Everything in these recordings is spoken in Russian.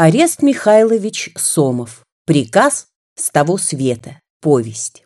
Арест Михайлович Сомов. Приказ с того света. Повесть.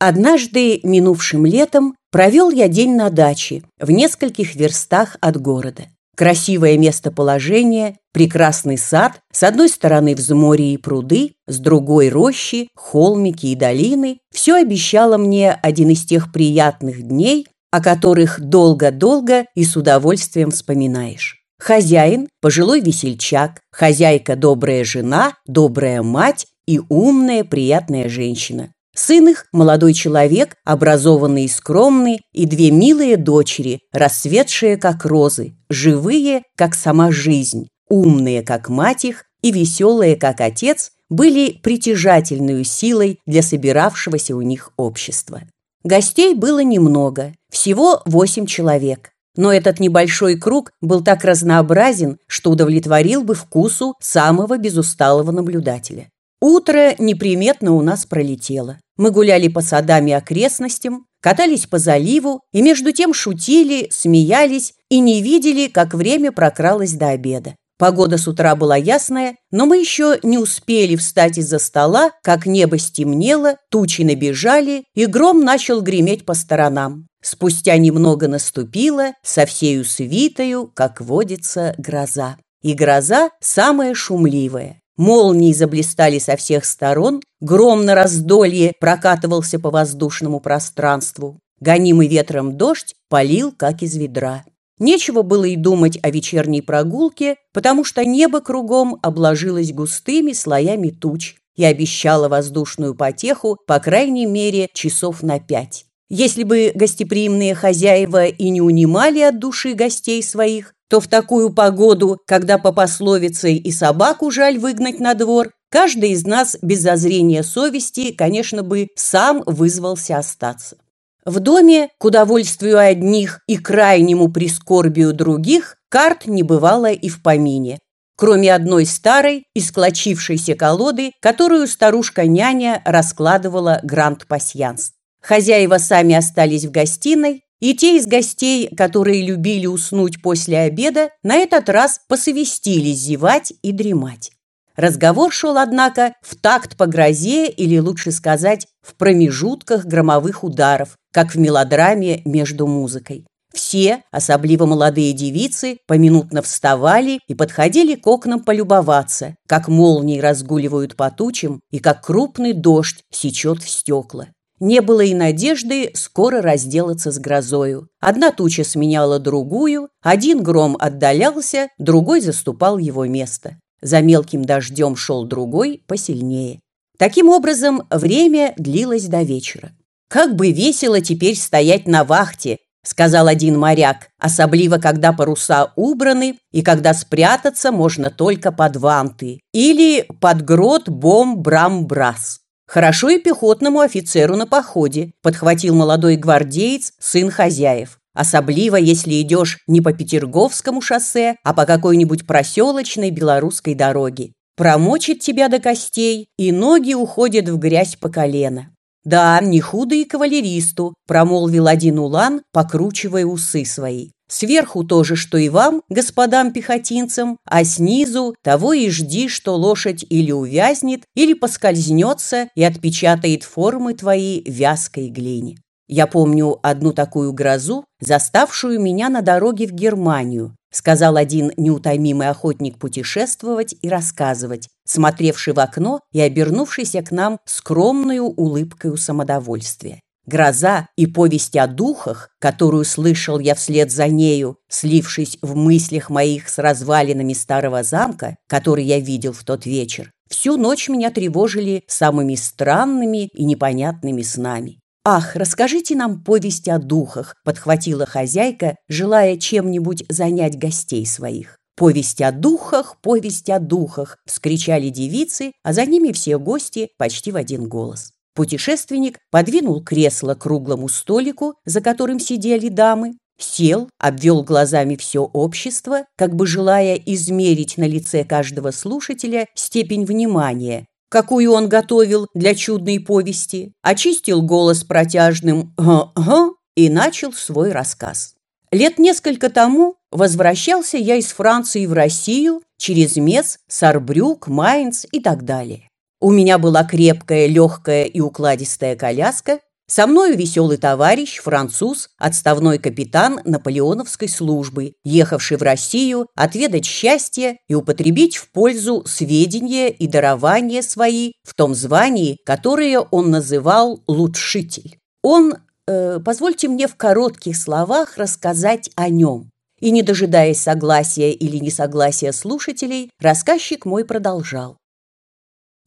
Однажды, минувшим летом, провел я день на даче в нескольких верстах от города. Красивое местоположение, прекрасный сад, с одной стороны взморье и пруды, с другой рощи, холмики и долины. Все обещало мне один из тех приятных дней, о которых долго-долго и с удовольствием вспоминаешь. Хозяин – пожилой весельчак, хозяйка – добрая жена, добрая мать и умная, приятная женщина. Сын их – молодой человек, образованный и скромный, и две милые дочери, расцветшие, как розы, живые, как сама жизнь, умные, как мать их, и веселые, как отец, были притяжательной силой для собиравшегося у них общества. Гостей было немного, всего восемь человек. Но этот небольшой круг был так разнообразен, что удовлетворил бы вкусу самого безусталого наблюдателя. Утро неприметно у нас пролетело. Мы гуляли по садам и окрестностям, катались по заливу и между тем шутили, смеялись и не видели, как время прокралось до обеда. Погода с утра была ясная, но мы еще не успели встать из-за стола, как небо стемнело, тучи набежали, и гром начал греметь по сторонам. Спустя немного наступила со всею свитою, как водится, гроза. И гроза самая шумливая. Молнии заблистали со всех сторон, гром на раздолье прокатывался по воздушному пространству. Гонимый ветром дождь полил, как из ведра. Нечего было и думать о вечерней прогулке, потому что небо кругом обложилось густыми слоями туч и обещало воздушную потеху, по крайней мере, часов на пять. Если бы гостеприимные хозяева и не унимали от души гостей своих, то в такую погоду, когда по пословице и собаку жаль выгнать на двор, каждый из нас без зазрения совести, конечно бы, сам вызвался остаться. В доме, к удовольствию одних и крайнему прискорбию других, карт не бывало и в помине, кроме одной старой, исклочившейся колоды, которую старушка-няня раскладывала гранд-пасьянс. Хозяева сами остались в гостиной, и те из гостей, которые любили уснуть после обеда, на этот раз посовестились зевать и дремать. Разговор шел, однако, в такт по грозе, или лучше сказать, в промежутках громовых ударов, как в мелодраме между музыкой. Все, особливо молодые девицы, поминутно вставали и подходили к окнам полюбоваться, как молнии разгуливают по тучам и как крупный дождь сечет в стекла. Не было и надежды скоро разделаться с грозою. Одна туча сменяла другую, один гром отдалялся, другой заступал его место. За мелким дождем шел другой, посильнее. Таким образом, время длилось до вечера. «Как бы весело теперь стоять на вахте», — сказал один моряк, особливо, когда паруса убраны и когда спрятаться можно только под ванты или под грот бом-брам-брас. «Хорошо и пехотному офицеру на походе», – подхватил молодой гвардеец, сын хозяев. Особливо, если идешь не по Петерговскому шоссе, а по какой-нибудь проселочной белорусской дороге. Промочит тебя до костей, и ноги уходят в грязь по колено. «Да, не худо и кавалеристу», – промолвил один улан, покручивая усы свои. Сверху тоже, что и вам, господам пехотинцам, а снизу того и жди, что лошадь или увязнет, или поскользнется и отпечатает формы твои вязкой глине. Я помню одну такую грозу, заставшую меня на дороге в Германию, сказал один неутомимый охотник путешествовать и рассказывать, смотревший в окно и обернувшийся к нам скромную улыбкой самодовольствия. Гроза и повесть о духах, которую слышал я вслед за нею, слившись в мыслях моих с развалинами старого замка, который я видел в тот вечер, всю ночь меня тревожили самыми странными и непонятными снами. «Ах, расскажите нам повесть о духах», – подхватила хозяйка, желая чем-нибудь занять гостей своих. «Повесть о духах, повесть о духах!» – вскричали девицы, а за ними все гости почти в один голос. Путешественник подвинул кресло к круглому столику, за которым сидели дамы, сел, обвел глазами все общество, как бы желая измерить на лице каждого слушателя степень внимания, какую он готовил для чудной повести, очистил голос протяжным «га-га» и начал свой рассказ. Лет несколько тому возвращался я из Франции в Россию через Мец, Сарбрюк, Майнц и так далее. У меня была крепкая, легкая и укладистая коляска, со мною веселый товарищ, француз, отставной капитан наполеоновской службы, ехавший в Россию отведать счастье и употребить в пользу сведения и дарования свои в том звании, которое он называл «лучшитель». Он, э, позвольте мне в коротких словах рассказать о нем. И, не дожидаясь согласия или несогласия слушателей, рассказчик мой продолжал.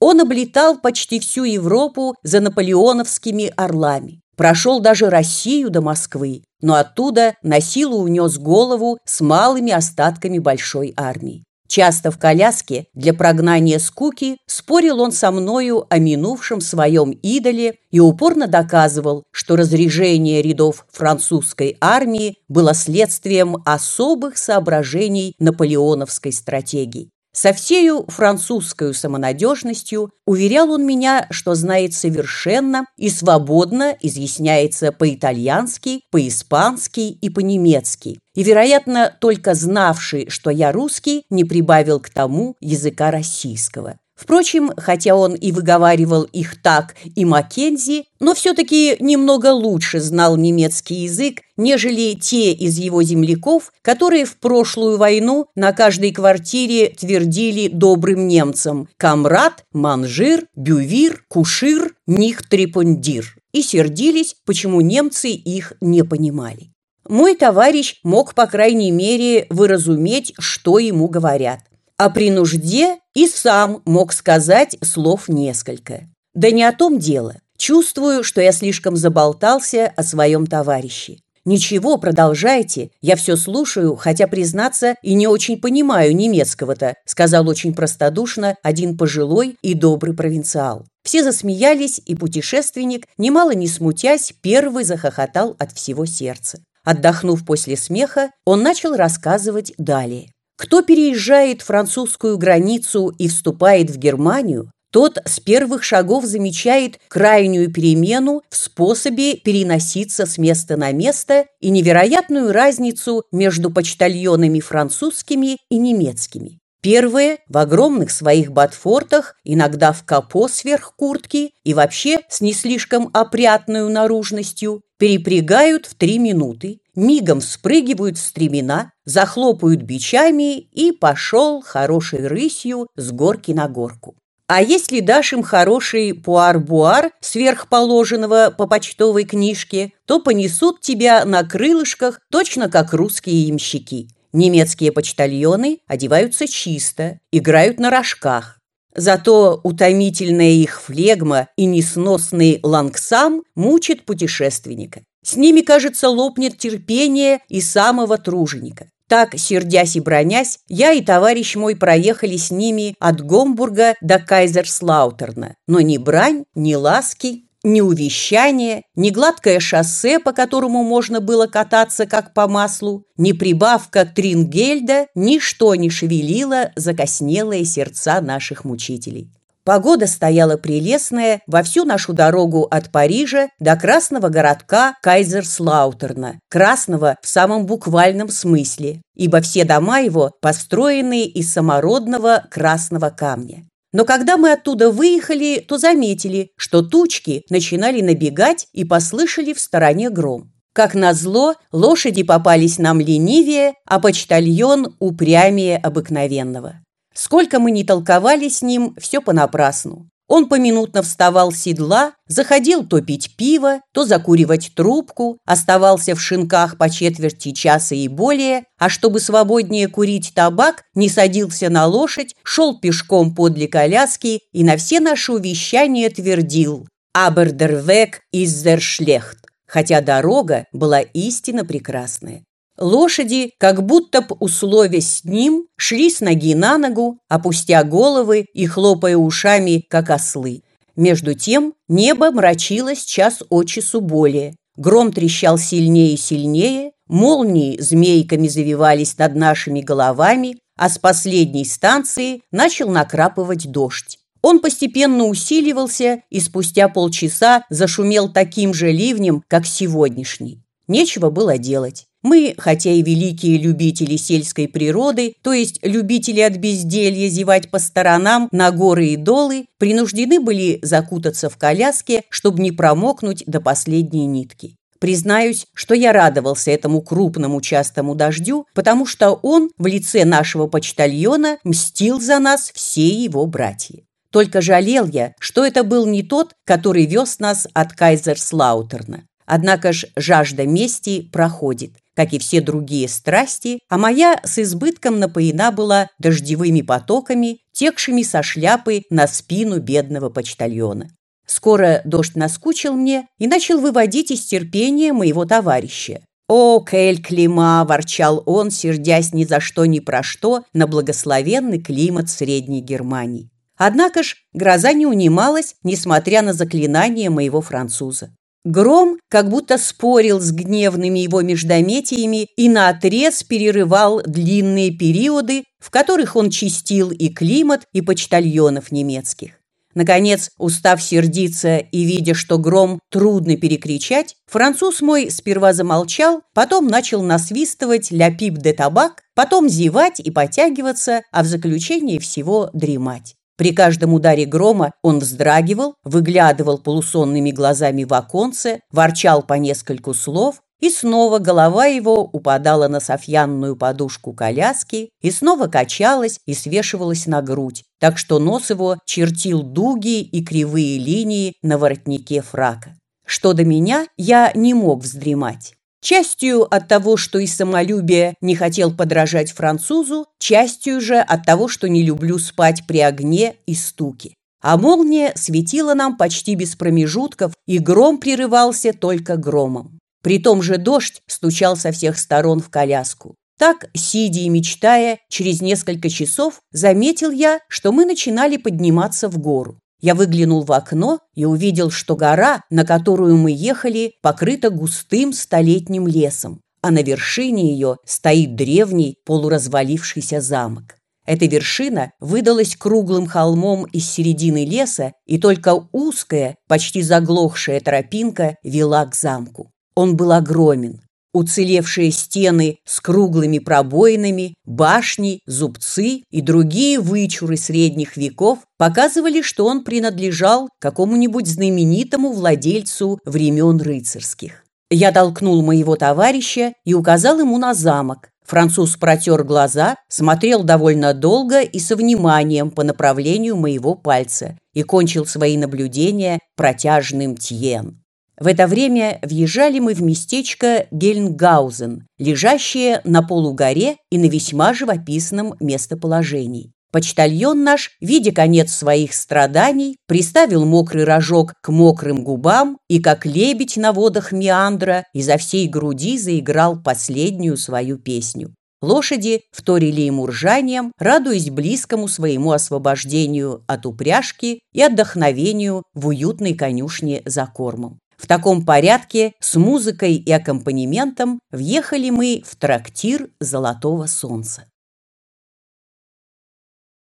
Он облетал почти всю Европу за наполеоновскими орлами. Прошел даже Россию до Москвы, но оттуда на силу унес голову с малыми остатками большой армии. Часто в коляске для прогнания скуки спорил он со мною о минувшем своем идоле и упорно доказывал, что разрежение рядов французской армии было следствием особых соображений наполеоновской стратегии. Со всею французской самонадежностью уверял он меня, что знает совершенно и свободно изъясняется по-итальянски, по-испански и по-немецки. И, вероятно, только знавший, что я русский, не прибавил к тому языка российского. Впрочем, хотя он и выговаривал их так, и Маккензи, но все-таки немного лучше знал немецкий язык, нежели те из его земляков, которые в прошлую войну на каждой квартире твердили добрым немцам «камрад», «манжир», «бювир», «кушир», «нихтрипундир» и сердились, почему немцы их не понимали. Мой товарищ мог, по крайней мере, выразуметь, что ему говорят а при нужде и сам мог сказать слов несколько. Да не о том дело. Чувствую, что я слишком заболтался о своем товарище. «Ничего, продолжайте. Я все слушаю, хотя, признаться, и не очень понимаю немецкого-то», сказал очень простодушно один пожилой и добрый провинциал. Все засмеялись, и путешественник, немало не смутясь, первый захохотал от всего сердца. Отдохнув после смеха, он начал рассказывать далее. Кто переезжает французскую границу и вступает в Германию, тот с первых шагов замечает крайнюю перемену в способе переноситься с места на место и невероятную разницу между почтальонами французскими и немецкими. Первые в огромных своих ботфортах, иногда в капо сверх куртки и вообще с не слишком опрятной наружностью, перепрягают в три минуты, мигом спрыгивают стремена, захлопают бичами и пошел хорошей рысью с горки на горку. А если дашь им хороший пуар-буар сверхположенного по почтовой книжке, то понесут тебя на крылышках точно как русские ямщики. Немецкие почтальоны одеваются чисто, играют на рожках. Зато утомительная их флегма и несносный лангсам мучит путешественника. С ними, кажется, лопнет терпение и самого труженика. Так, сердясь и бронясь, я и товарищ мой проехали с ними от Гомбурга до Кайзерслаутерна. Но ни брань, ни ласки ни увещание, ни гладкое шоссе, по которому можно было кататься как по маслу, ни прибавка Трингельда, ничто не шевелило закоснелые сердца наших мучителей. Погода стояла прелестная во всю нашу дорогу от Парижа до красного городка Кайзерслаутерна, красного в самом буквальном смысле, ибо все дома его построены из самородного красного камня. Но когда мы оттуда выехали, то заметили, что тучки начинали набегать и послышали в стороне гром. Как назло, лошади попались нам ленивее, а почтальон упрямее обыкновенного. Сколько мы не толковали с ним, все понапрасну. Он поминутно вставал с седла, заходил то пить пиво, то закуривать трубку, оставался в шинках по четверти часа и более, а чтобы свободнее курить табак, не садился на лошадь, шел пешком подле коляски и на все наши увещания твердил «Абердервек иззершлехт», хотя дорога была истинно прекрасная. Лошади, как будто б условясь с ним, шли с ноги на ногу, опустя головы и хлопая ушами, как ослы. Между тем небо мрачилось час от часу более. Гром трещал сильнее и сильнее, молнии змейками завивались над нашими головами, а с последней станции начал накрапывать дождь. Он постепенно усиливался и спустя полчаса зашумел таким же ливнем, как сегодняшний. Нечего было делать. Мы, хотя и великие любители сельской природы, то есть любители от безделья зевать по сторонам на горы и долы, принуждены были закутаться в коляске, чтобы не промокнуть до последней нитки. Признаюсь, что я радовался этому крупному частому дождю, потому что он в лице нашего почтальона мстил за нас все его братья. Только жалел я, что это был не тот, который вез нас от Кайзерслаутерна. Однако ж жажда мести проходит, как и все другие страсти, а моя с избытком напоена была дождевыми потоками, текшими со шляпы на спину бедного почтальона. Скоро дождь наскучил мне и начал выводить из терпения моего товарища. «О, Кель Клима!» – ворчал он, сердясь ни за что ни про что на благословенный климат Средней Германии. Однако ж гроза не унималась, несмотря на заклинание моего француза. Гром как будто спорил с гневными его междометиями и наотрез перерывал длинные периоды, в которых он чистил и климат, и почтальонов немецких. Наконец, устав сердиться и видя, что гром трудно перекричать, француз мой сперва замолчал, потом начал насвистывать «Ля пип де табак», потом зевать и потягиваться, а в заключении всего дремать. При каждом ударе грома он вздрагивал, выглядывал полусонными глазами в оконце, ворчал по нескольку слов, и снова голова его упадала на софьянную подушку коляски и снова качалась и свешивалась на грудь, так что нос его чертил дуги и кривые линии на воротнике фрака. Что до меня, я не мог вздремать. Частью от того, что из самолюбия не хотел подражать французу, частью же от того, что не люблю спать при огне и стуке. А молния светила нам почти без промежутков, и гром прерывался только громом. При том же дождь стучал со всех сторон в коляску. Так, сидя и мечтая, через несколько часов заметил я, что мы начинали подниматься в гору. Я выглянул в окно и увидел, что гора, на которую мы ехали, покрыта густым столетним лесом, а на вершине ее стоит древний полуразвалившийся замок. Эта вершина выдалась круглым холмом из середины леса, и только узкая, почти заглохшая тропинка вела к замку. Он был огромен, Уцелевшие стены с круглыми пробоинами, башни, зубцы и другие вычуры средних веков показывали, что он принадлежал какому-нибудь знаменитому владельцу времен рыцарских. Я толкнул моего товарища и указал ему на замок. Француз протер глаза, смотрел довольно долго и со вниманием по направлению моего пальца и кончил свои наблюдения протяжным тьен. В это время въезжали мы в местечко Гельнгаузен, лежащее на полугоре и на весьма живописном местоположении. Почтальон наш, видя конец своих страданий, приставил мокрый рожок к мокрым губам и, как лебедь на водах Меандра, изо всей груди заиграл последнюю свою песню. Лошади вторили ему ржанием, радуясь близкому своему освобождению от упряжки и отдохновению в уютной конюшне за кормом. В таком порядке с музыкой и аккомпанементом въехали мы в трактир «Золотого солнца».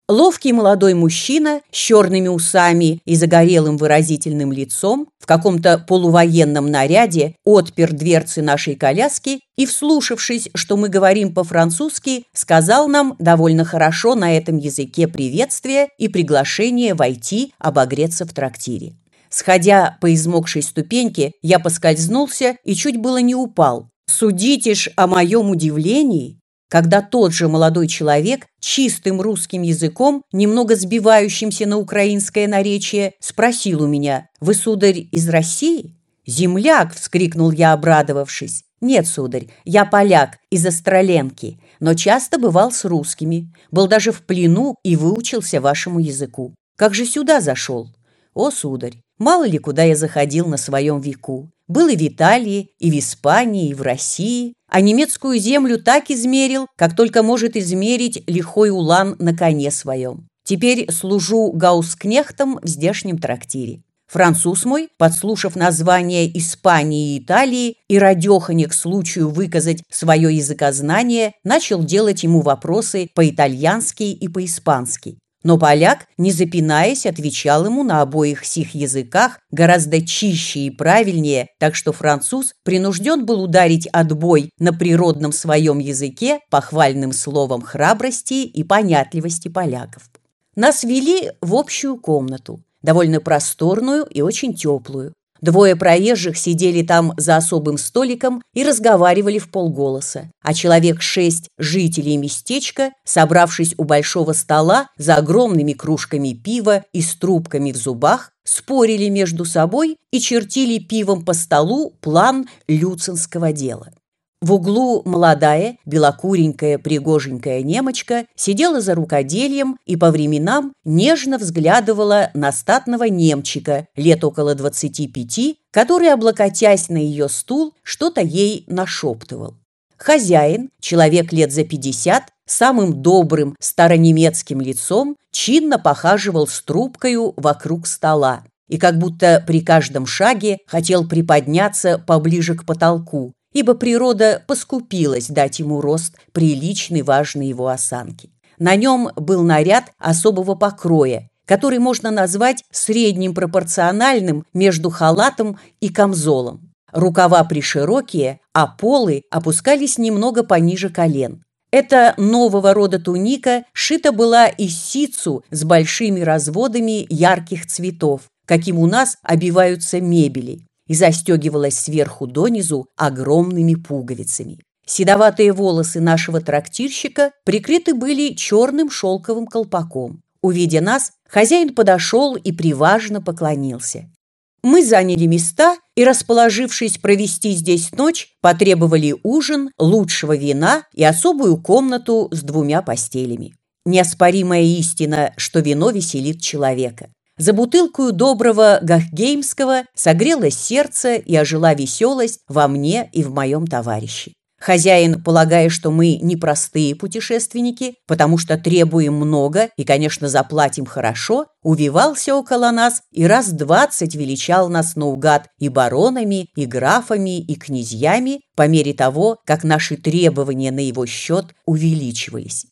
Ловкий молодой мужчина с черными усами и загорелым выразительным лицом в каком-то полувоенном наряде отпер дверцы нашей коляски и, вслушавшись, что мы говорим по-французски, сказал нам довольно хорошо на этом языке приветствие и приглашение войти обогреться в трактире. Сходя по измокшей ступеньке, я поскользнулся и чуть было не упал. Судите ж о моем удивлении, когда тот же молодой человек чистым русским языком, немного сбивающимся на украинское наречие, спросил у меня, «Вы, сударь, из России?» «Земляк!» – вскрикнул я, обрадовавшись. «Нет, сударь, я поляк, из Остроленки, но часто бывал с русскими, был даже в плену и выучился вашему языку. Как же сюда зашел?» «О, сударь, Мало ли куда я заходил на своем веку. Был и в Италии, и в Испании, и в России, а немецкую землю так измерил, как только может измерить лихой улан на коне своем. Теперь служу гаускнехтом в здешнем трактире. Француз мой, подслушав название Испании и Италии и радеханя к случаю выказать свое языкознание, начал делать ему вопросы по-итальянски и по-испански. Но поляк, не запинаясь, отвечал ему на обоих сих языках гораздо чище и правильнее, так что француз принужден был ударить отбой на природном своем языке похвальным словом храбрости и понятливости поляков. Нас вели в общую комнату, довольно просторную и очень теплую. Двое проезжих сидели там за особым столиком и разговаривали в полголоса, а человек шесть жителей местечка, собравшись у большого стола за огромными кружками пива и с трубками в зубах, спорили между собой и чертили пивом по столу план люцинского дела. В углу молодая, белокуренькая, пригоженькая немочка сидела за рукоделием и по временам нежно взглядывала на статного немчика лет около двадцати пяти, который, облокотясь на ее стул, что-то ей нашептывал. Хозяин, человек лет за пятьдесят, самым добрым старонемецким лицом, чинно похаживал с трубкою вокруг стола и как будто при каждом шаге хотел приподняться поближе к потолку, ибо природа поскупилась дать ему рост, приличный, важный его осанки. На нем был наряд особого покроя, который можно назвать средним пропорциональным между халатом и камзолом. Рукава приширокие, а полы опускались немного пониже колен. Эта нового рода туника шита была из ситцу с большими разводами ярких цветов, каким у нас обиваются мебели и застегивалась сверху донизу огромными пуговицами. Седоватые волосы нашего трактирщика прикрыты были черным шелковым колпаком. Увидя нас, хозяин подошел и приважно поклонился. Мы заняли места и, расположившись провести здесь ночь, потребовали ужин, лучшего вина и особую комнату с двумя постелями. Неоспоримая истина, что вино веселит человека. За бутылку доброго Гахгеймского согрелось сердце и ожила веселость во мне и в моем товарище. Хозяин, полагая, что мы непростые путешественники, потому что требуем много и, конечно, заплатим хорошо, увивался около нас и раз двадцать величал нас наугад и баронами, и графами, и князьями по мере того, как наши требования на его счет увеличивались.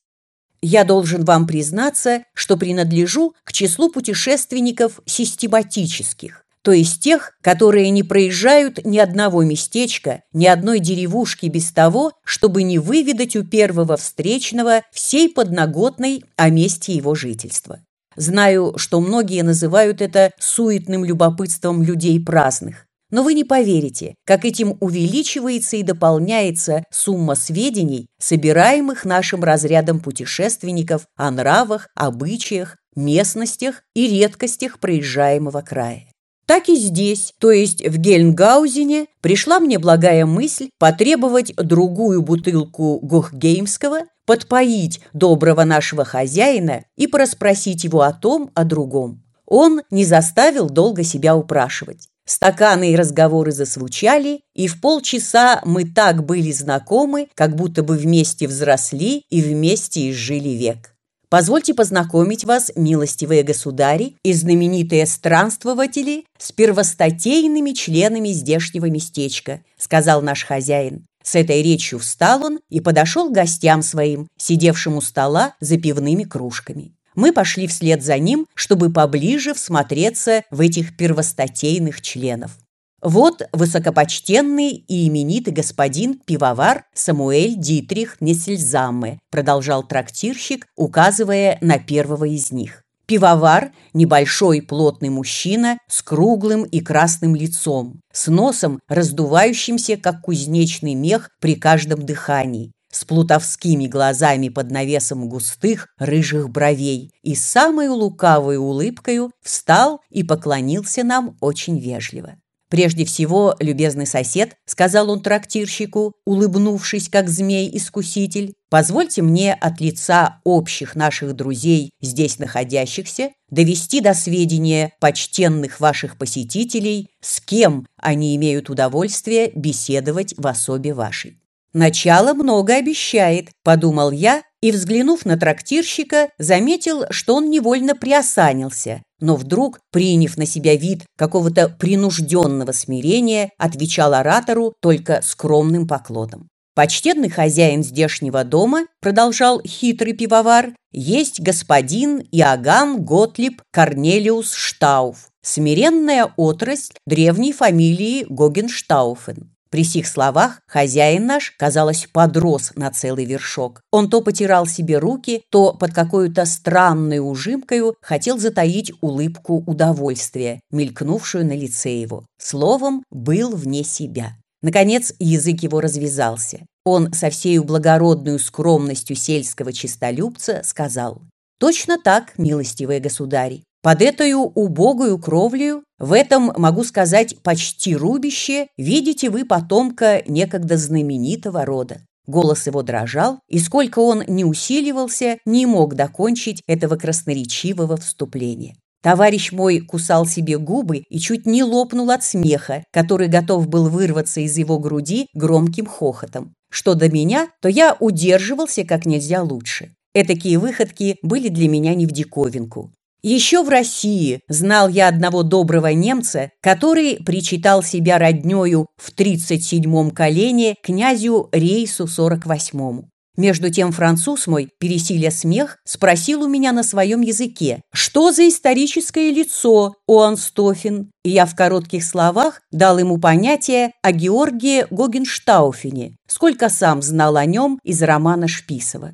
Я должен вам признаться, что принадлежу к числу путешественников систематических, то есть тех, которые не проезжают ни одного местечка, ни одной деревушки без того, чтобы не выведать у первого встречного всей подноготной о месте его жительства. Знаю, что многие называют это суетным любопытством людей праздных. Но вы не поверите, как этим увеличивается и дополняется сумма сведений, собираемых нашим разрядом путешественников о нравах, обычаях, местностях и редкостях проезжаемого края. Так и здесь, то есть в Гельнгаузене, пришла мне благая мысль потребовать другую бутылку Гохгеймского, подпоить доброго нашего хозяина и порасспросить его о том, о другом. Он не заставил долго себя упрашивать. Стаканы и разговоры засвучали, и в полчаса мы так были знакомы, как будто бы вместе взросли и вместе изжили век. Позвольте познакомить вас, милостивые государи и знаменитые странствователи, с первостатейными членами здешнего местечка, сказал наш хозяин. С этой речью встал он и подошел к гостям своим, сидевшим у стола за пивными кружками. Мы пошли вслед за ним, чтобы поближе всмотреться в этих первостатейных членов. Вот высокопочтенный и именитый господин пивовар Самуэль Дитрих Нессельзамме, продолжал трактирщик, указывая на первого из них. Пивовар – небольшой плотный мужчина с круглым и красным лицом, с носом, раздувающимся, как кузнечный мех при каждом дыхании, с плутовскими глазами под навесом густых рыжих бровей и самой лукавой улыбкою встал и поклонился нам очень вежливо. «Прежде всего, любезный сосед», — сказал он трактирщику, улыбнувшись, как змей-искуситель, «позвольте мне от лица общих наших друзей, здесь находящихся, довести до сведения почтенных ваших посетителей, с кем они имеют удовольствие беседовать в особе вашей. «Начало много обещает», – подумал я и, взглянув на трактирщика, заметил, что он невольно приосанился, но вдруг, приняв на себя вид какого-то принужденного смирения, отвечал оратору только скромным поклоном. Почтенный хозяин здешнего дома, продолжал хитрый пивовар, есть господин Иоганн Готлиб Корнелиус Штауф, смиренная отрасль древней фамилии Гогенштауфен. При сих словах хозяин наш, казалось, подрос на целый вершок. Он то потирал себе руки, то под какой-то странной ужимкою хотел затаить улыбку удовольствия, мелькнувшую на лице его. Словом, был вне себя. Наконец, язык его развязался. Он со всею благородной скромностью сельского честолюбца сказал «Точно так, милостивые государи, под этой убогою кровлею, в этом, могу сказать, почти рубище, видите вы потомка некогда знаменитого рода. Голос его дрожал, и сколько он не усиливался, не мог докончить этого красноречивого вступления. Товарищ мой кусал себе губы и чуть не лопнул от смеха, который готов был вырваться из его груди громким хохотом. Что до меня, то я удерживался как нельзя лучше. Этакие выходки были для меня не в диковинку. Еще в России знал я одного доброго немца, который причитал себя роднёю в 37-м колене князю Рейсу 48-му. Между тем француз мой, пересиля смех, спросил у меня на своем языке, что за историческое лицо Оанстофен, и я в коротких словах дал ему понятие о Георгии Гогенштауфене, сколько сам знал о нем из романа Шписова.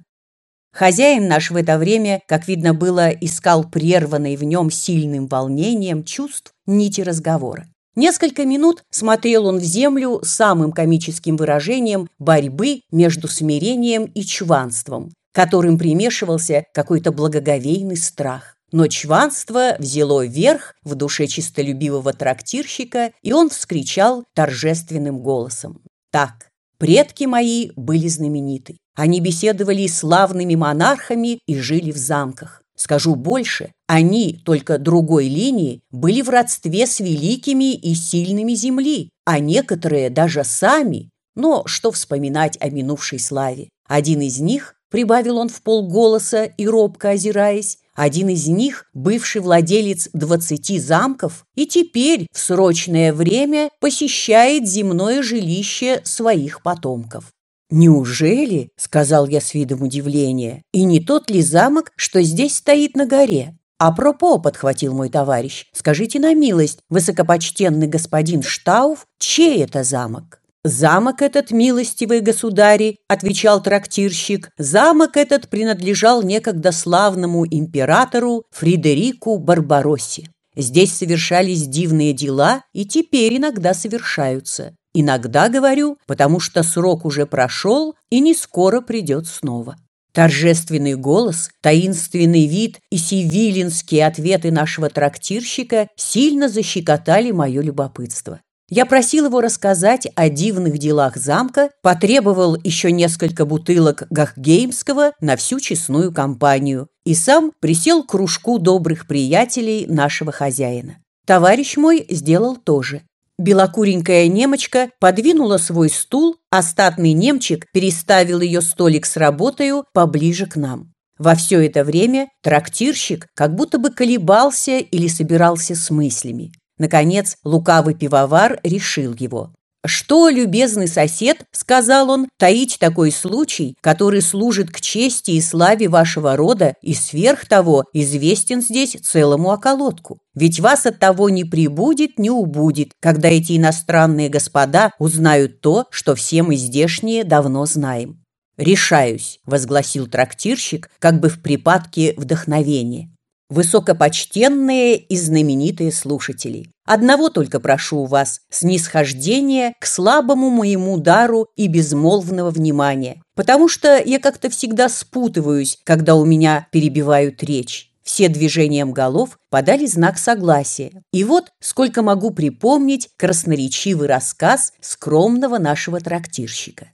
Хозяин наш в это время, как видно было, искал прерванный в нем сильным волнением чувств нити разговора. Несколько минут смотрел он в землю самым комическим выражением борьбы между смирением и чванством, которым примешивался какой-то благоговейный страх. Но чванство взяло верх в душе чистолюбивого трактирщика, и он вскричал торжественным голосом. «Так, предки мои были знамениты. Они беседовали с славными монархами и жили в замках. Скажу больше, они, только другой линии, были в родстве с великими и сильными земли, а некоторые даже сами. Но что вспоминать о минувшей славе? Один из них, прибавил он в полголоса и робко озираясь, один из них, бывший владелец двадцати замков, и теперь в срочное время посещает земное жилище своих потомков. «Неужели?» — сказал я с видом удивления. «И не тот ли замок, что здесь стоит на горе?» «Апропо», — подхватил мой товарищ, — «скажите на милость, высокопочтенный господин Штауф, чей это замок?» «Замок этот, милостивый государи», — отвечал трактирщик, «замок этот принадлежал некогда славному императору Фридерику Барбароссе. Здесь совершались дивные дела и теперь иногда совершаются. Иногда говорю, потому что срок уже прошел и не скоро придет снова. Торжественный голос, таинственный вид и сивилинские ответы нашего трактирщика сильно защекотали мое любопытство. Я просил его рассказать о дивных делах замка, потребовал еще несколько бутылок Гахгеймского на всю честную компанию и сам присел к кружку добрых приятелей нашего хозяина. Товарищ мой сделал то же. Белокуренькая немочка подвинула свой стул, а статный немчик переставил ее столик с работою поближе к нам. Во все это время трактирщик как будто бы колебался или собирался с мыслями. Наконец, лукавый пивовар решил его. «Что, любезный сосед, — сказал он, — таить такой случай, который служит к чести и славе вашего рода и сверх того известен здесь целому околотку? Ведь вас от того не прибудет, не убудет, когда эти иностранные господа узнают то, что все мы здешние давно знаем». «Решаюсь», — возгласил трактирщик, как бы в припадке вдохновения. Высокопочтенные и знаменитые слушатели, одного только прошу у вас – снисхождения к слабому моему дару и безмолвного внимания, потому что я как-то всегда спутываюсь, когда у меня перебивают речь. Все движением голов подали знак согласия. И вот, сколько могу припомнить, красноречивый рассказ скромного нашего трактирщика.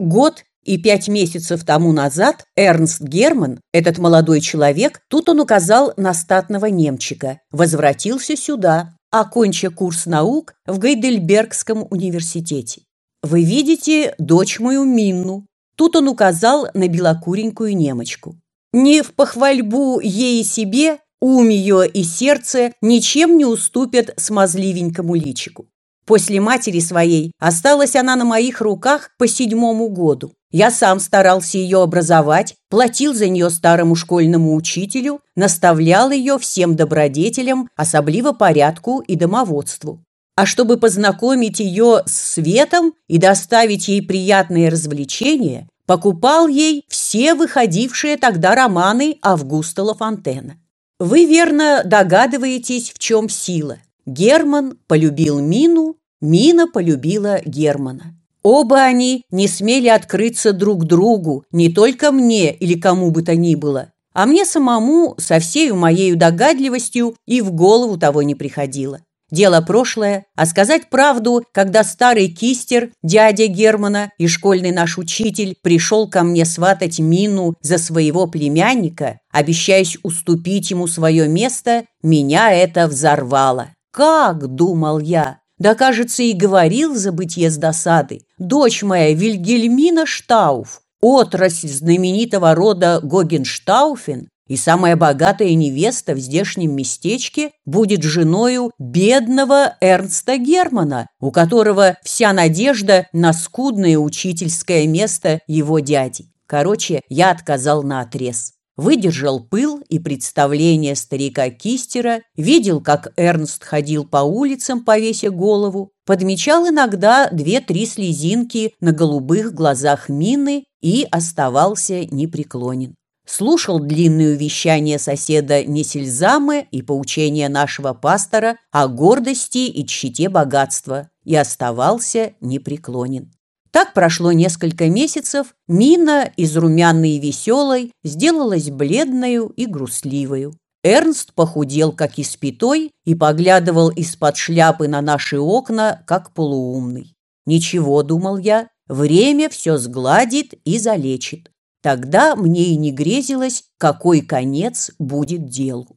Год и пять месяцев тому назад Эрнст Герман, этот молодой человек, тут он указал на статного немчика, возвратился сюда, оконча курс наук в Гейдельбергском университете. Вы видите дочь мою Минну. Тут он указал на белокуренькую немочку. Не в похвальбу ей и себе, ум ее и сердце ничем не уступят смазливенькому личику. После матери своей осталась она на моих руках по седьмому году. Я сам старался ее образовать, платил за нее старому школьному учителю, наставлял ее всем добродетелям, особливо порядку и домоводству. А чтобы познакомить ее с светом и доставить ей приятные развлечения, покупал ей все выходившие тогда романы Августа Лафонтена. Вы верно догадываетесь, в чем сила. Герман полюбил Мину, Мина полюбила Германа. Оба они не смели открыться друг другу, не только мне или кому бы то ни было, а мне самому со всею моей догадливостью и в голову того не приходило. Дело прошлое, а сказать правду, когда старый кистер, дядя Германа и школьный наш учитель пришел ко мне сватать Мину за своего племянника, обещаясь уступить ему свое место, меня это взорвало. «Как?» – думал я. Да, кажется, и говорил забытье с досады. Дочь моя Вильгельмина Штауф, отрасль знаменитого рода Гогенштауфен и самая богатая невеста в здешнем местечке будет женою бедного Эрнста Германа, у которого вся надежда на скудное учительское место его дяди. Короче, я отказал на отрез. Выдержал пыл и представление старика Кистера, видел, как Эрнст ходил по улицам, повеся голову, подмечал иногда две-три слезинки на голубых глазах Мины и оставался непреклонен. Слушал длинные увещания соседа Несельзамы и поучения нашего пастора о гордости и чите богатства и оставался непреклонен. Так прошло несколько месяцев, Мина из румяной и веселой сделалась бледною и грустливою. Эрнст похудел, как испитой, и поглядывал из-под шляпы на наши окна, как полуумный. «Ничего», — думал я, — «время все сгладит и залечит. Тогда мне и не грезилось, какой конец будет делу».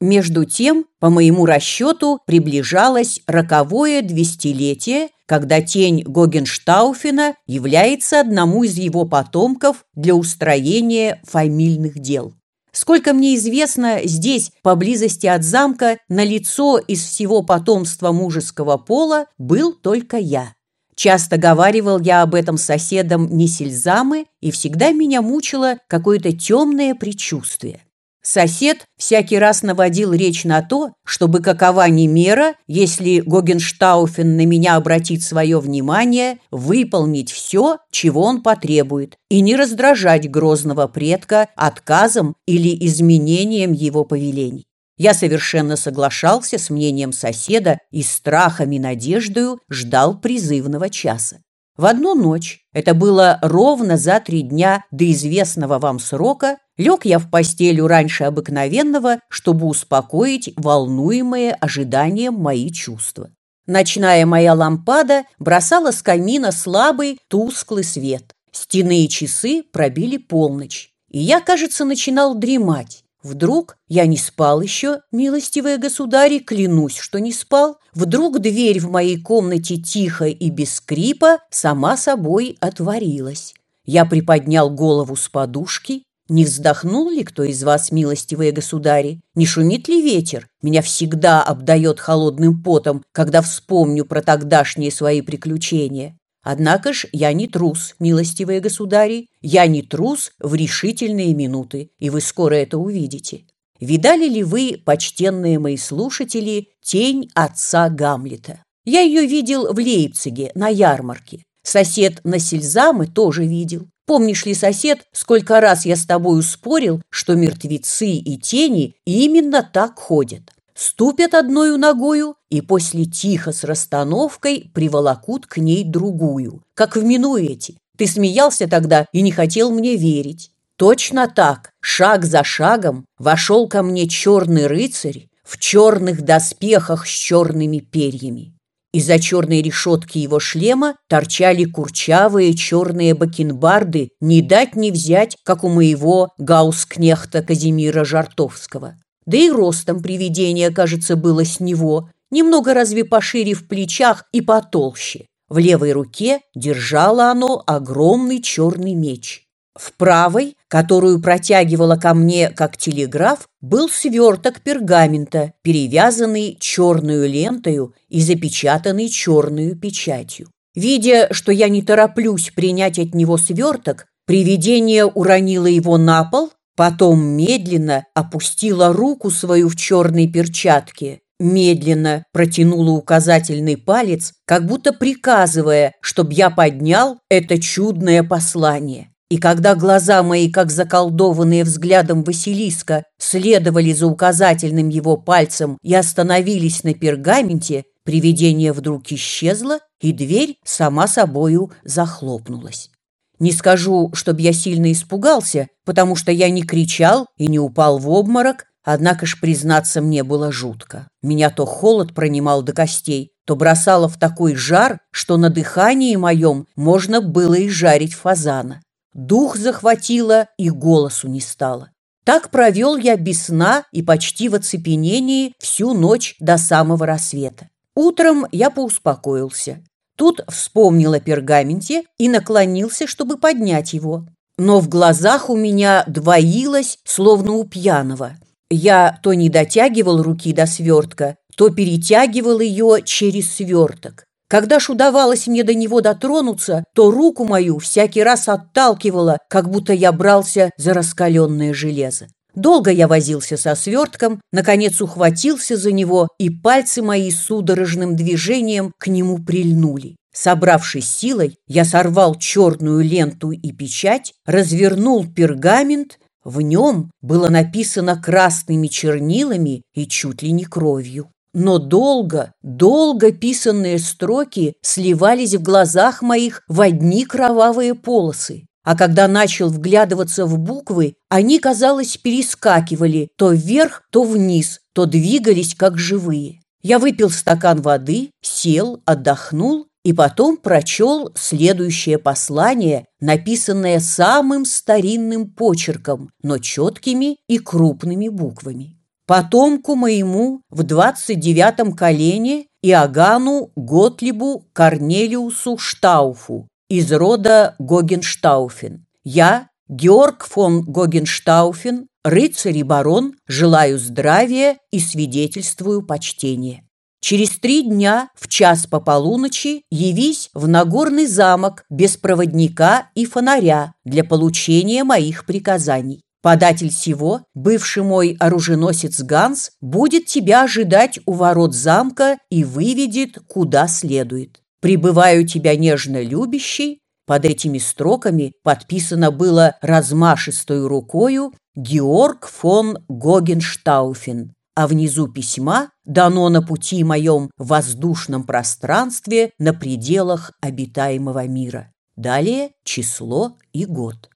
Между тем, по моему расчету, приближалось роковое двестилетие, когда тень Гогенштауфена является одному из его потомков для устроения фамильных дел. Сколько мне известно, здесь, поблизости от замка, на лицо из всего потомства мужеского пола был только я. Часто говаривал я об этом соседам Несельзамы, и всегда меня мучило какое-то темное предчувствие. Сосед всякий раз наводил речь на то, чтобы какова ни мера, если Гогенштауфен на меня обратит свое внимание, выполнить все, чего он потребует, и не раздражать грозного предка отказом или изменением его повелений. Я совершенно соглашался с мнением соседа и страхом и надеждою ждал призывного часа. В одну ночь, это было ровно за три дня до известного вам срока, лег я в постелю раньше обыкновенного, чтобы успокоить волнуемые ожиданием мои чувства. Ночная моя лампада бросала с камина слабый, тусклый свет. Стены часы пробили полночь, и я, кажется, начинал дремать. Вдруг я не спал еще, милостивые государи, клянусь, что не спал. Вдруг дверь в моей комнате тихо и без скрипа сама собой отворилась. Я приподнял голову с подушки. Не вздохнул ли кто из вас, милостивые государи? Не шумит ли ветер? Меня всегда обдает холодным потом, когда вспомню про тогдашние свои приключения. Однако ж я не трус, милостивые государи, я не трус в решительные минуты, и вы скоро это увидите. Видали ли вы, почтенные мои слушатели, тень отца Гамлета? Я ее видел в Лейпциге на ярмарке. Сосед на Сельзамы тоже видел. Помнишь ли, сосед, сколько раз я с тобою спорил, что мертвецы и тени именно так ходят? ступят одною ногою и после тихо с расстановкой приволокут к ней другую, как в Минуэте. Ты смеялся тогда и не хотел мне верить. Точно так, шаг за шагом, вошел ко мне черный рыцарь в черных доспехах с черными перьями. Из-за черной решетки его шлема торчали курчавые черные бакенбарды, не дать не взять, как у моего гаускнехта Казимира Жартовского. Да и ростом привидение, кажется, было с него, немного разве пошире в плечах и потолще. В левой руке держало оно огромный черный меч. В правой, которую протягивала ко мне как телеграф, был сверток пергамента, перевязанный черную лентою и запечатанный черную печатью. Видя, что я не тороплюсь принять от него сверток, привидение уронило его на пол, потом медленно опустило руку свою в черной перчатке медленно протянула указательный палец, как будто приказывая, чтоб я поднял это чудное послание. И когда глаза мои, как заколдованные взглядом Василиска, следовали за указательным его пальцем и остановились на пергаменте, привидение вдруг исчезло, и дверь сама собою захлопнулась. Не скажу, чтоб я сильно испугался, потому что я не кричал и не упал в обморок, Однако ж, признаться, мне было жутко. Меня то холод пронимал до костей, то бросало в такой жар, что на дыхании моем можно было и жарить фазана. Дух захватило, и голосу не стало. Так провел я без сна и почти в оцепенении всю ночь до самого рассвета. Утром я поуспокоился. Тут вспомнил о пергаменте и наклонился, чтобы поднять его. Но в глазах у меня двоилось, словно у пьяного – я то не дотягивал руки до свертка, то перетягивал ее через сверток. Когда ж удавалось мне до него дотронуться, то руку мою всякий раз отталкивало, как будто я брался за раскаленное железо. Долго я возился со свертком, наконец ухватился за него, и пальцы мои судорожным движением к нему прильнули. Собравшись силой, я сорвал черную ленту и печать, развернул пергамент в нем было написано красными чернилами и чуть ли не кровью. Но долго, долго писанные строки сливались в глазах моих в одни кровавые полосы. А когда начал вглядываться в буквы, они, казалось, перескакивали то вверх, то вниз, то двигались как живые. Я выпил стакан воды, сел, отдохнул и потом прочел следующее послание, написанное самым старинным почерком, но четкими и крупными буквами. Потомку моему в двадцать девятом колене Иоганну Готлибу Корнелиусу Штауфу из рода Гогенштауфен. Я, Георг фон Гогенштауфен, рыцарь и барон, желаю здравия и свидетельствую почтение. Через три дня в час по полуночи явись в Нагорный замок без проводника и фонаря для получения моих приказаний. Податель сего, бывший мой оруженосец Ганс, будет тебя ожидать у ворот замка и выведет, куда следует. Прибываю тебя нежно любящий. Под этими строками подписано было размашистою рукою Георг фон Гогенштауфен, а внизу письма дано на пути моем воздушном пространстве на пределах обитаемого мира. Далее число и год.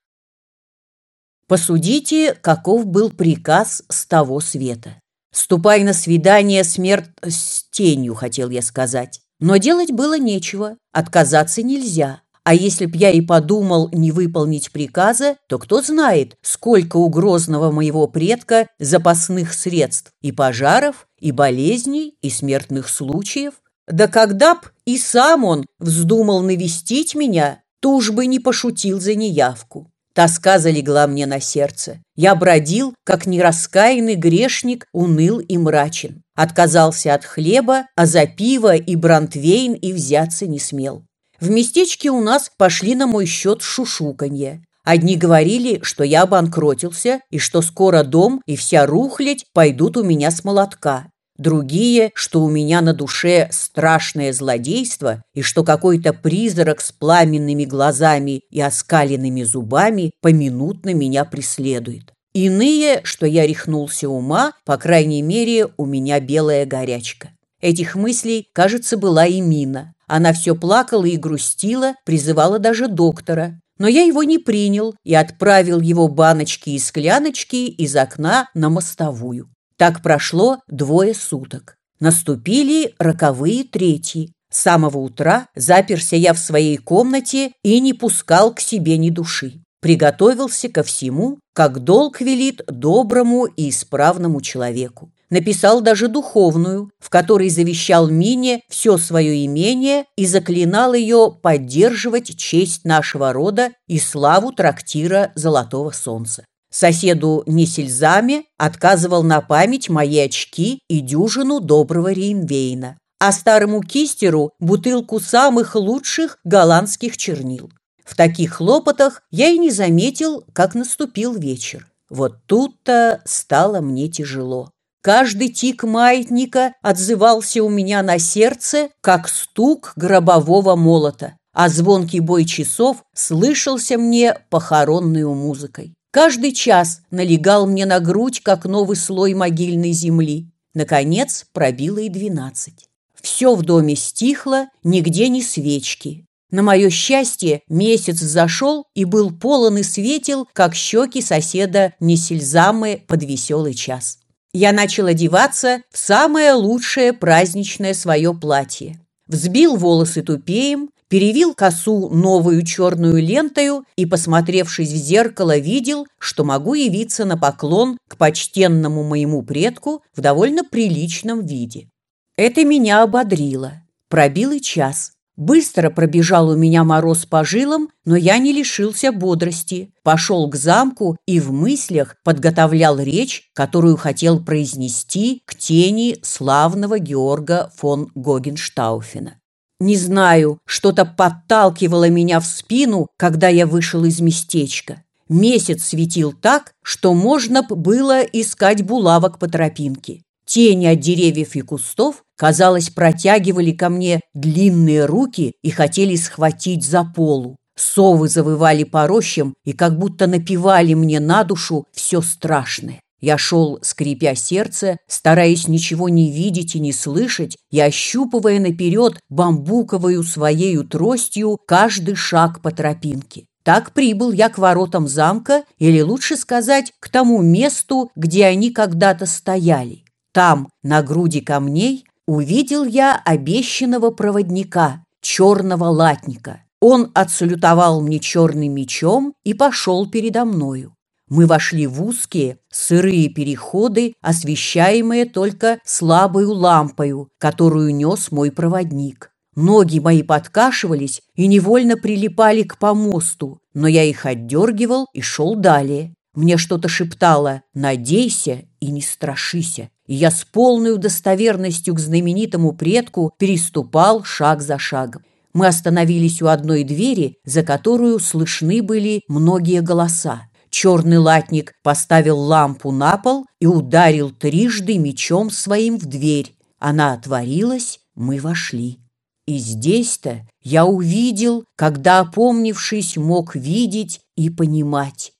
Посудите, каков был приказ с того света. Ступай на свидание смерть с тенью, хотел я сказать. Но делать было нечего, отказаться нельзя. А если б я и подумал не выполнить приказа, то кто знает, сколько у грозного моего предка запасных средств и пожаров, и болезней, и смертных случаев. Да когда б и сам он вздумал навестить меня, то уж бы не пошутил за неявку. Тоска залегла мне на сердце. Я бродил, как нераскаянный грешник, уныл и мрачен. Отказался от хлеба, а за пиво и брантвейн и взяться не смел. В местечке у нас пошли на мой счет шушуканье. Одни говорили, что я обанкротился и что скоро дом и вся рухлядь пойдут у меня с молотка. Другие, что у меня на душе страшное злодейство и что какой-то призрак с пламенными глазами и оскаленными зубами поминутно меня преследует. Иные, что я рехнулся ума, по крайней мере, у меня белая горячка. Этих мыслей, кажется, была и Мина. Она все плакала и грустила, призывала даже доктора. Но я его не принял и отправил его баночки и скляночки из окна на мостовую. Так прошло двое суток. Наступили роковые третьи. С самого утра заперся я в своей комнате и не пускал к себе ни души. Приготовился ко всему, как долг велит доброму и исправному человеку. написал даже духовную, в которой завещал Мине все свое имение и заклинал ее поддерживать честь нашего рода и славу трактира «Золотого солнца». Соседу Несельзаме отказывал на память мои очки и дюжину доброго Рейнвейна, а старому кистеру бутылку самых лучших голландских чернил. В таких хлопотах я и не заметил, как наступил вечер. Вот тут-то стало мне тяжело. Каждый тик маятника отзывался у меня на сердце, как стук гробового молота, а звонкий бой часов слышался мне похоронной музыкой. Каждый час налегал мне на грудь, как новый слой могильной земли. Наконец пробило и двенадцать. Все в доме стихло, нигде ни свечки. На мое счастье, месяц зашел и был полон и светел, как щеки соседа Несельзамы под веселый час. Я начал одеваться в самое лучшее праздничное свое платье. Взбил волосы тупеем, перевил косу новую черную лентою и, посмотревшись в зеркало, видел, что могу явиться на поклон к почтенному моему предку в довольно приличном виде. Это меня ободрило. Пробил и час. Быстро пробежал у меня мороз по жилам, но я не лишился бодрости. Пошел к замку и в мыслях подготовлял речь, которую хотел произнести к тени славного Георга фон Гогенштауфена. Не знаю, что-то подталкивало меня в спину, когда я вышел из местечка. Месяц светил так, что можно было искать булавок по тропинке. Тени от деревьев и кустов, казалось, протягивали ко мне длинные руки и хотели схватить за полу. Совы завывали по рощам и как будто напевали мне на душу все страшное. Я шел, скрипя сердце, стараясь ничего не видеть и не слышать, и ощупывая наперед бамбуковую своею тростью каждый шаг по тропинке. Так прибыл я к воротам замка, или лучше сказать, к тому месту, где они когда-то стояли. Там, на груди камней, увидел я обещанного проводника, черного латника. Он отсалютовал мне черным мечом и пошел передо мною. Мы вошли в узкие, сырые переходы, освещаемые только слабою лампою, которую нес мой проводник. Ноги мои подкашивались и невольно прилипали к помосту, но я их отдергивал и шел далее. Мне что-то шептало «надейся и не страшися», и я с полной достоверностью к знаменитому предку переступал шаг за шагом. Мы остановились у одной двери, за которую слышны были многие голоса. Черный латник поставил лампу на пол и ударил трижды мечом своим в дверь. Она отворилась, мы вошли. И здесь-то я увидел, когда опомнившись мог видеть и понимать.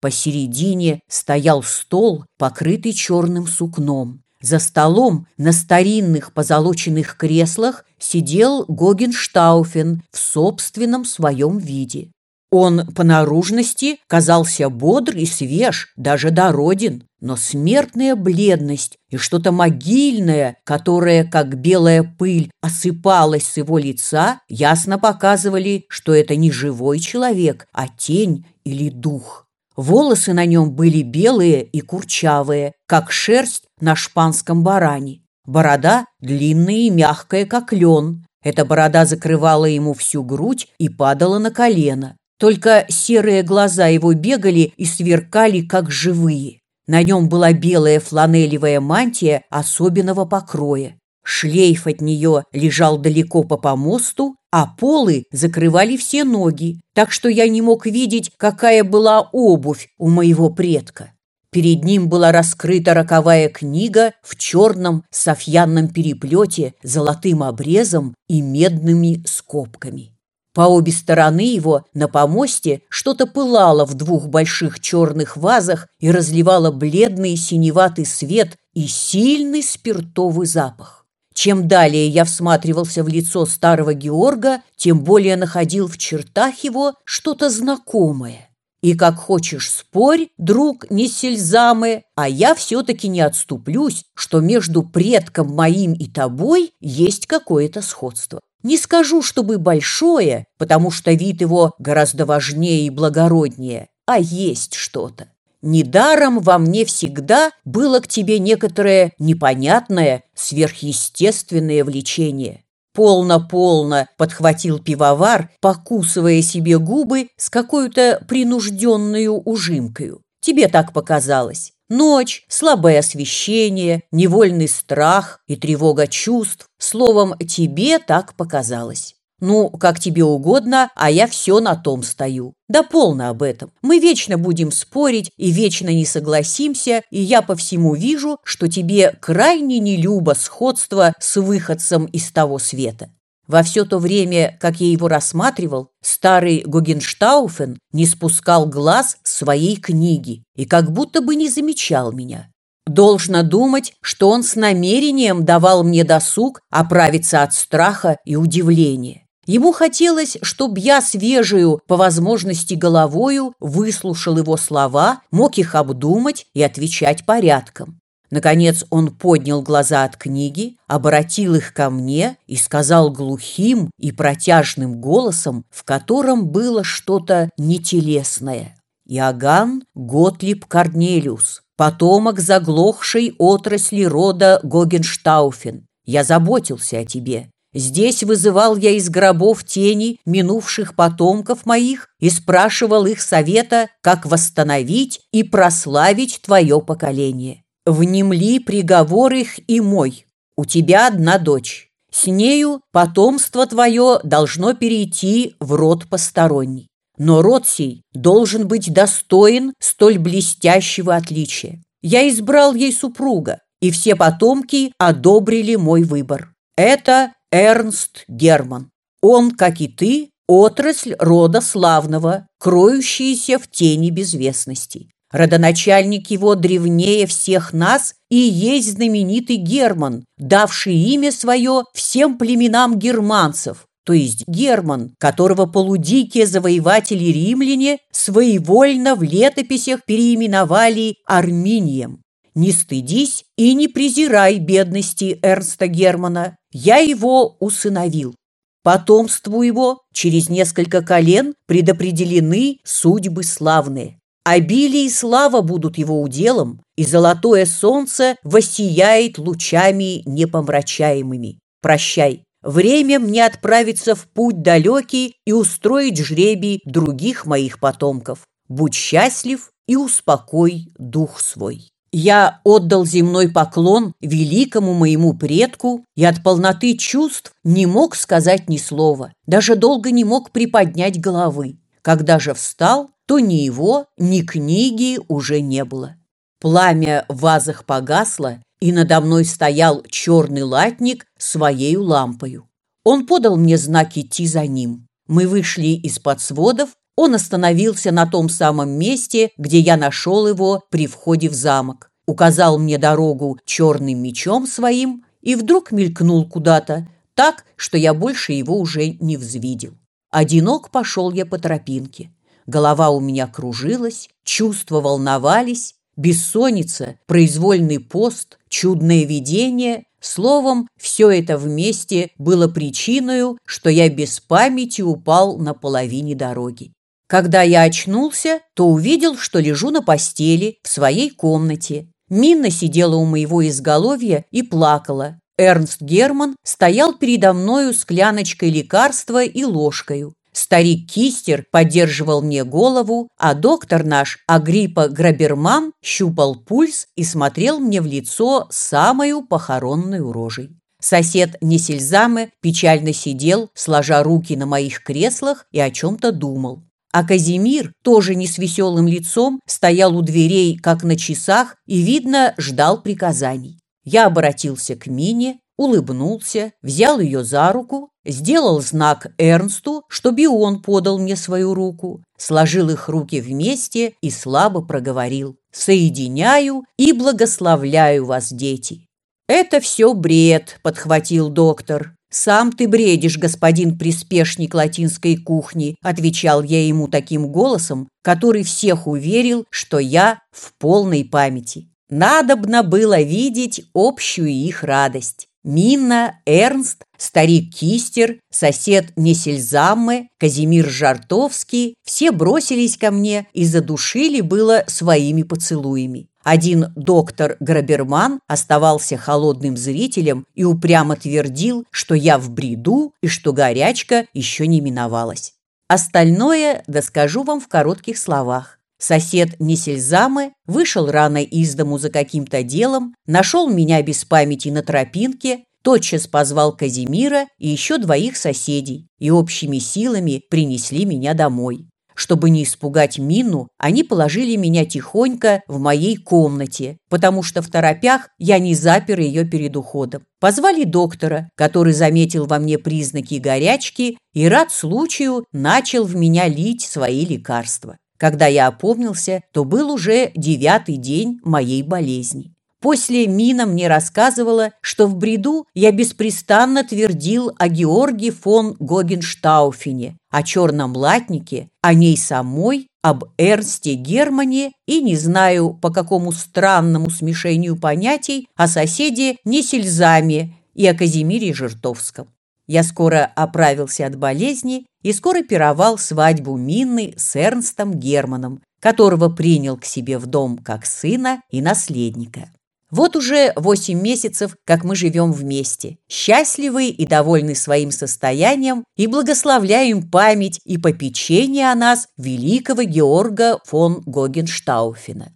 Посередине стоял стол, покрытый черным сукном. За столом на старинных позолоченных креслах сидел Гогенштауфен в собственном своем виде. Он по наружности казался бодр и свеж, даже дороден, но смертная бледность и что-то могильное, которое, как белая пыль, осыпалось с его лица, ясно показывали, что это не живой человек, а тень или дух. Волосы на нем были белые и курчавые, как шерсть на шпанском баране. Борода длинная и мягкая, как лен. Эта борода закрывала ему всю грудь и падала на колено. Только серые глаза его бегали и сверкали, как живые. На нем была белая фланелевая мантия особенного покроя. Шлейф от нее лежал далеко по помосту, а полы закрывали все ноги, так что я не мог видеть, какая была обувь у моего предка. Перед ним была раскрыта роковая книга в черном софьянном переплете, золотым обрезом и медными скобками. По обе стороны его на помосте что-то пылало в двух больших черных вазах и разливало бледный синеватый свет и сильный спиртовый запах. Чем далее я всматривался в лицо старого Георга, тем более находил в чертах его что-то знакомое. И как хочешь спорь, друг не сельзамы, а я все-таки не отступлюсь, что между предком моим и тобой есть какое-то сходство. Не скажу, чтобы большое, потому что вид его гораздо важнее и благороднее, а есть что-то. недаром во мне всегда было к тебе некоторое непонятное, сверхъестественное влечение. «Полно-полно!» – подхватил пивовар, покусывая себе губы с какой-то принужденную ужимкою. «Тебе так показалось. Ночь, слабое освещение, невольный страх и тревога чувств. Словом, тебе так показалось. Ну, как тебе угодно, а я все на том стою. Да полно об этом. Мы вечно будем спорить и вечно не согласимся, и я по всему вижу, что тебе крайне не любо сходство с выходцем из того света. Во все то время, как я его рассматривал, старый Гогенштауфен не спускал глаз своей книги и как будто бы не замечал меня. Должно думать, что он с намерением давал мне досуг оправиться от страха и удивления. Ему хотелось, чтобы я свежую, по возможности головою, выслушал его слова, мог их обдумать и отвечать порядком. Наконец он поднял глаза от книги, обратил их ко мне и сказал глухим и протяжным голосом, в котором было что-то нетелесное. «Иоганн Готлиб Корнелиус, потомок заглохшей отрасли рода Гогенштауфен, я заботился о тебе. Здесь вызывал я из гробов тени минувших потомков моих и спрашивал их совета, как восстановить и прославить твое поколение. Внемли приговор их и мой. У тебя одна дочь. С нею потомство твое должно перейти в род посторонний. Но род сей должен быть достоин столь блестящего отличия. Я избрал ей супруга, и все потомки одобрили мой выбор. Это Эрнст Герман. Он, как и ты, отрасль рода славного, кроющаяся в тени безвестности. Родоначальник его древнее всех нас и есть знаменитый Герман, давший имя свое всем племенам германцев, то есть Герман, которого полудикие завоеватели-римляне своевольно в летописях переименовали Арминием. Не стыдись и не презирай бедности Эрнста Германа. Я его усыновил. Потомству его через несколько колен предопределены судьбы славные. Обилие и слава будут его уделом, и золотое солнце воссияет лучами непомрачаемыми. Прощай. Время мне отправиться в путь далекий и устроить жребий других моих потомков. Будь счастлив и успокой дух свой. Я отдал земной поклон великому моему предку и от полноты чувств не мог сказать ни слова, даже долго не мог приподнять головы. Когда же встал, то ни его, ни книги уже не было. Пламя в вазах погасло, и надо мной стоял черный латник своей лампою. Он подал мне знак идти за ним. Мы вышли из-под сводов он остановился на том самом месте, где я нашел его при входе в замок, указал мне дорогу черным мечом своим и вдруг мелькнул куда-то, так, что я больше его уже не взвидел. Одинок пошел я по тропинке. Голова у меня кружилась, чувства волновались, бессонница, произвольный пост, чудное видение – Словом, все это вместе было причиной, что я без памяти упал на половине дороги. Когда я очнулся, то увидел, что лежу на постели в своей комнате. Минна сидела у моего изголовья и плакала. Эрнст Герман стоял передо мною с кляночкой лекарства и ложкою. Старик Кистер поддерживал мне голову, а доктор наш, Агриппа Граберман, щупал пульс и смотрел мне в лицо самую похоронную рожей. Сосед Несельзаме печально сидел, сложа руки на моих креслах и о чем-то думал. А Казимир, тоже не с веселым лицом, стоял у дверей, как на часах, и, видно, ждал приказаний. Я обратился к Мине, улыбнулся, взял ее за руку, сделал знак Эрнсту, чтобы он подал мне свою руку, сложил их руки вместе и слабо проговорил «Соединяю и благословляю вас, дети». «Это все бред», — подхватил доктор. «Сам ты бредишь, господин приспешник латинской кухни», отвечал я ему таким голосом, который всех уверил, что я в полной памяти. Надобно было видеть общую их радость. Минна, Эрнст, старик Кистер, сосед Несельзамме, Казимир Жартовский – все бросились ко мне и задушили было своими поцелуями. Один доктор Граберман оставался холодным зрителем и упрямо твердил, что я в бреду и что горячка еще не миновалась. Остальное доскажу вам в коротких словах. Сосед Несельзамы вышел рано из дому за каким-то делом, нашел меня без памяти на тропинке, тотчас позвал Казимира и еще двоих соседей и общими силами принесли меня домой. Чтобы не испугать Мину, они положили меня тихонько в моей комнате, потому что в торопях я не запер ее перед уходом. Позвали доктора, который заметил во мне признаки горячки и рад случаю начал в меня лить свои лекарства. Когда я опомнился, то был уже девятый день моей болезни. После Мина мне рассказывала, что в бреду я беспрестанно твердил о Георге фон Гогенштауфене, о черном латнике, о ней самой, об Эрнсте Германе и, не знаю по какому странному смешению понятий, о соседе Несельзаме и о Казимире Жиртовском. Я скоро оправился от болезни и скоро пировал свадьбу Минны с Эрнстом Германом, которого принял к себе в дом как сына и наследника. Вот уже восемь месяцев, как мы живем вместе, счастливы и довольны своим состоянием и благословляем память и попечение о нас великого Георга фон Гогенштауфена.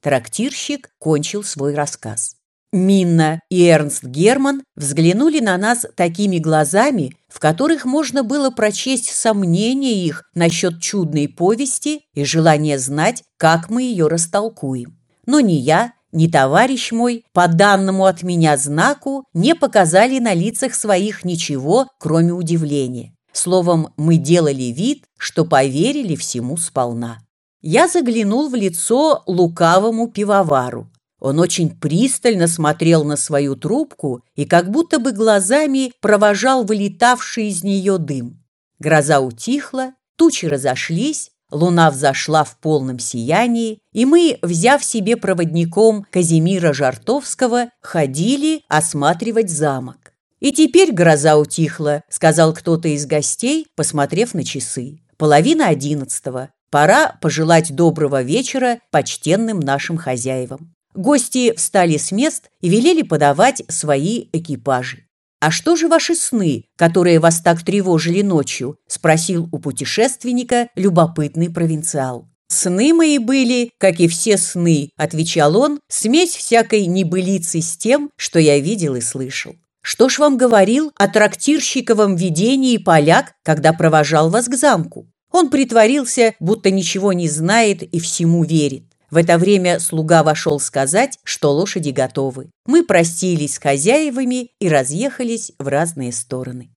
Трактирщик кончил свой рассказ. Минна и Эрнст Герман взглянули на нас такими глазами, в которых можно было прочесть сомнения их насчет чудной повести и желание знать, как мы ее растолкуем. Но ни я, ни товарищ мой, по данному от меня знаку, не показали на лицах своих ничего, кроме удивления. Словом, мы делали вид, что поверили всему сполна. Я заглянул в лицо лукавому пивовару. Он очень пристально смотрел на свою трубку и как будто бы глазами провожал вылетавший из нее дым. Гроза утихла, тучи разошлись, луна взошла в полном сиянии, и мы, взяв себе проводником Казимира Жартовского, ходили осматривать замок. «И теперь гроза утихла», — сказал кто-то из гостей, посмотрев на часы. «Половина одиннадцатого. Пора пожелать доброго вечера почтенным нашим хозяевам». Гости встали с мест и велели подавать свои экипажи. «А что же ваши сны, которые вас так тревожили ночью?» – спросил у путешественника любопытный провинциал. «Сны мои были, как и все сны», – отвечал он, смесь всякой небылицы с тем, что я видел и слышал. «Что ж вам говорил о трактирщиковом видении поляк, когда провожал вас к замку?» Он притворился, будто ничего не знает и всему верит. В это время слуга вошел сказать, что лошади готовы. Мы простились с хозяевами и разъехались в разные стороны.